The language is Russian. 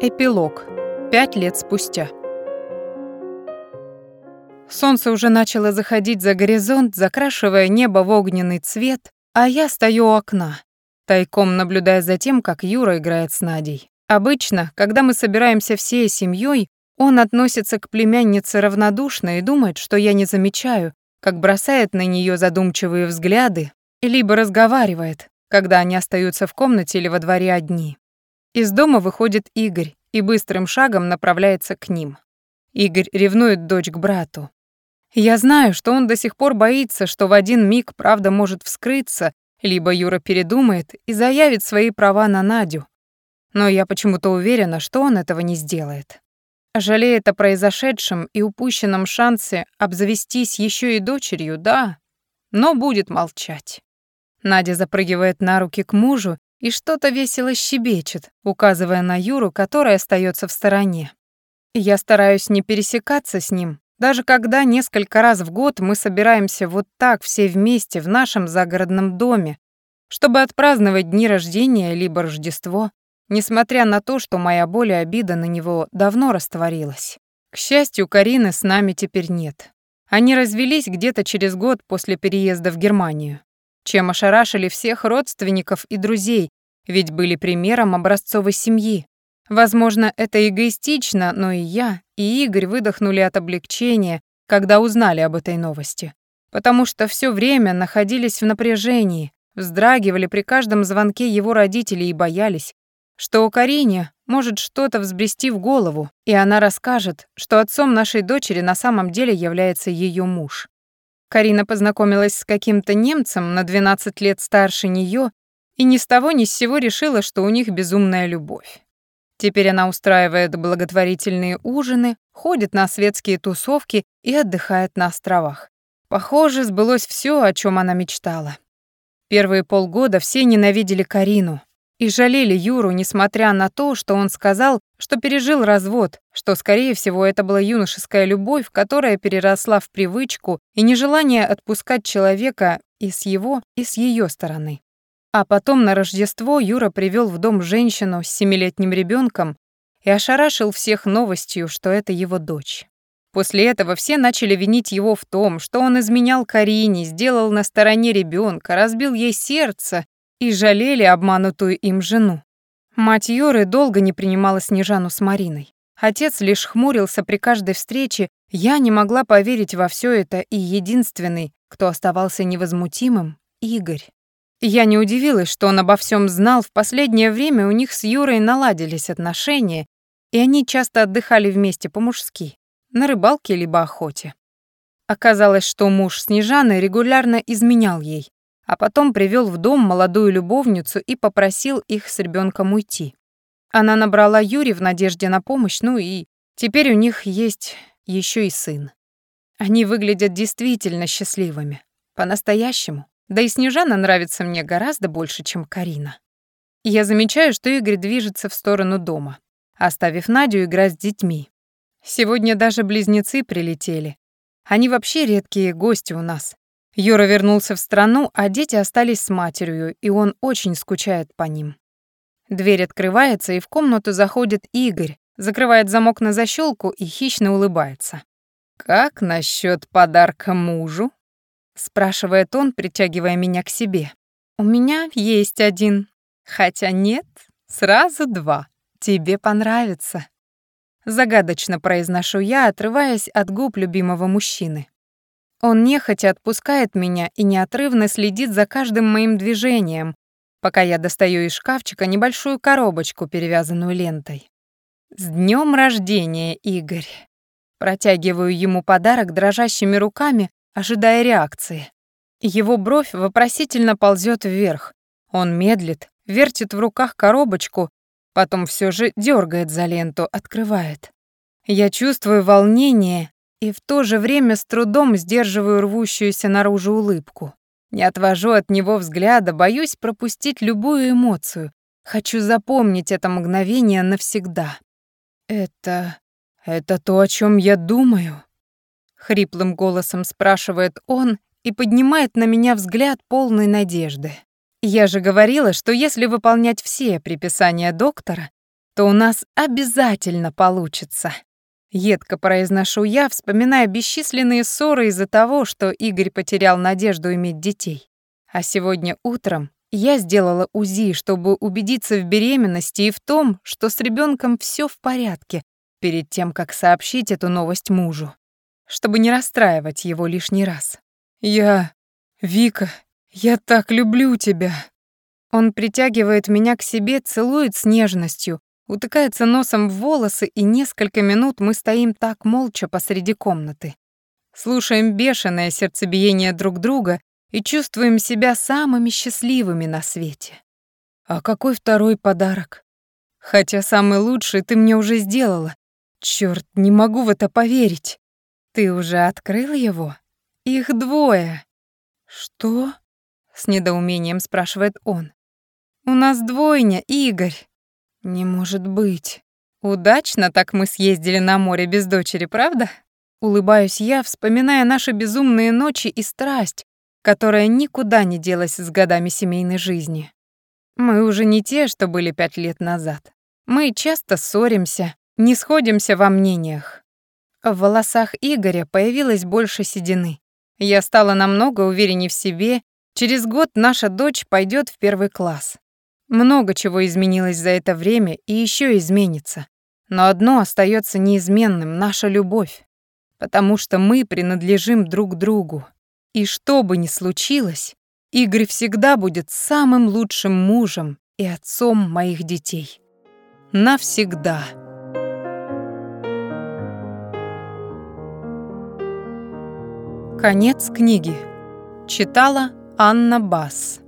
Эпилог. Пять лет спустя. Солнце уже начало заходить за горизонт, закрашивая небо в огненный цвет, а я стою у окна, тайком наблюдая за тем, как Юра играет с Надей. Обычно, когда мы собираемся всей семьей, он относится к племяннице равнодушно и думает, что я не замечаю, как бросает на нее задумчивые взгляды, либо разговаривает, когда они остаются в комнате или во дворе одни. Из дома выходит Игорь и быстрым шагом направляется к ним. Игорь ревнует дочь к брату. Я знаю, что он до сих пор боится, что в один миг правда может вскрыться, либо Юра передумает и заявит свои права на Надю. Но я почему-то уверена, что он этого не сделает. Жалеет о произошедшем и упущенном шансе обзавестись еще и дочерью, да, но будет молчать. Надя запрыгивает на руки к мужу и что-то весело щебечет, указывая на Юру, который остается в стороне. Я стараюсь не пересекаться с ним, даже когда несколько раз в год мы собираемся вот так все вместе в нашем загородном доме, чтобы отпраздновать дни рождения либо Рождество, несмотря на то, что моя боль и обида на него давно растворилась. К счастью, Карины с нами теперь нет. Они развелись где-то через год после переезда в Германию чем ошарашили всех родственников и друзей, ведь были примером образцовой семьи. Возможно, это эгоистично, но и я, и Игорь выдохнули от облегчения, когда узнали об этой новости. Потому что все время находились в напряжении, вздрагивали при каждом звонке его родителей и боялись, что у Карине может что-то взбрести в голову, и она расскажет, что отцом нашей дочери на самом деле является ее муж. Карина познакомилась с каким-то немцем на 12 лет старше нее и ни с того ни с сего решила, что у них безумная любовь. Теперь она устраивает благотворительные ужины, ходит на светские тусовки и отдыхает на островах. Похоже, сбылось все, о чем она мечтала. Первые полгода все ненавидели Карину, и жалели Юру, несмотря на то, что он сказал, что пережил развод, что, скорее всего, это была юношеская любовь, которая переросла в привычку и нежелание отпускать человека и с его, и с ее стороны. А потом на Рождество Юра привел в дом женщину с семилетним ребенком и ошарашил всех новостью, что это его дочь. После этого все начали винить его в том, что он изменял Карине, сделал на стороне ребенка, разбил ей сердце и жалели обманутую им жену. Мать Юры долго не принимала Снежану с Мариной. Отец лишь хмурился при каждой встрече, я не могла поверить во все это, и единственный, кто оставался невозмутимым — Игорь. Я не удивилась, что он обо всем знал, в последнее время у них с Юрой наладились отношения, и они часто отдыхали вместе по-мужски, на рыбалке либо охоте. Оказалось, что муж Снежаны регулярно изменял ей, а потом привел в дом молодую любовницу и попросил их с ребенком уйти. Она набрала Юри в надежде на помощь, ну и теперь у них есть еще и сын. Они выглядят действительно счастливыми, по-настоящему. Да и Снежана нравится мне гораздо больше, чем Карина. Я замечаю, что Игорь движется в сторону дома, оставив Надю играть с детьми. Сегодня даже близнецы прилетели. Они вообще редкие гости у нас. Юра вернулся в страну, а дети остались с матерью, и он очень скучает по ним. Дверь открывается, и в комнату заходит Игорь, закрывает замок на защелку и хищно улыбается. «Как насчет подарка мужу?» — спрашивает он, притягивая меня к себе. «У меня есть один. Хотя нет, сразу два. Тебе понравится». Загадочно произношу я, отрываясь от губ любимого мужчины. Он нехотя отпускает меня и неотрывно следит за каждым моим движением, пока я достаю из шкафчика небольшую коробочку, перевязанную лентой. «С днем рождения, Игорь!» Протягиваю ему подарок дрожащими руками, ожидая реакции. Его бровь вопросительно ползет вверх. Он медлит, вертит в руках коробочку, потом все же дергает за ленту, открывает. Я чувствую волнение и в то же время с трудом сдерживаю рвущуюся наружу улыбку. Не отвожу от него взгляда, боюсь пропустить любую эмоцию. Хочу запомнить это мгновение навсегда. Это... это то, о чем я думаю? Хриплым голосом спрашивает он и поднимает на меня взгляд полной надежды. Я же говорила, что если выполнять все приписания доктора, то у нас обязательно получится. Едко произношу я, вспоминая бесчисленные ссоры из-за того, что Игорь потерял надежду иметь детей. А сегодня утром я сделала УЗИ, чтобы убедиться в беременности и в том, что с ребенком все в порядке, перед тем, как сообщить эту новость мужу, чтобы не расстраивать его лишний раз. «Я... Вика, я так люблю тебя!» Он притягивает меня к себе, целует с нежностью, утыкается носом в волосы, и несколько минут мы стоим так молча посреди комнаты. Слушаем бешеное сердцебиение друг друга и чувствуем себя самыми счастливыми на свете. А какой второй подарок? Хотя самый лучший ты мне уже сделала. Чёрт, не могу в это поверить. Ты уже открыл его? Их двое. Что? С недоумением спрашивает он. У нас двойня, Игорь. Не может быть. Удачно так мы съездили на море без дочери, правда? Улыбаюсь я, вспоминая наши безумные ночи и страсть, которая никуда не делась с годами семейной жизни. Мы уже не те, что были пять лет назад. Мы часто ссоримся, не сходимся во мнениях. В волосах Игоря появилось больше седины. Я стала намного увереннее в себе. Через год наша дочь пойдет в первый класс. Много чего изменилось за это время и еще изменится. Но одно остается неизменным — наша любовь. Потому что мы принадлежим друг другу. И что бы ни случилось, Игорь всегда будет самым лучшим мужем и отцом моих детей. Навсегда. Конец книги. Читала Анна Бас.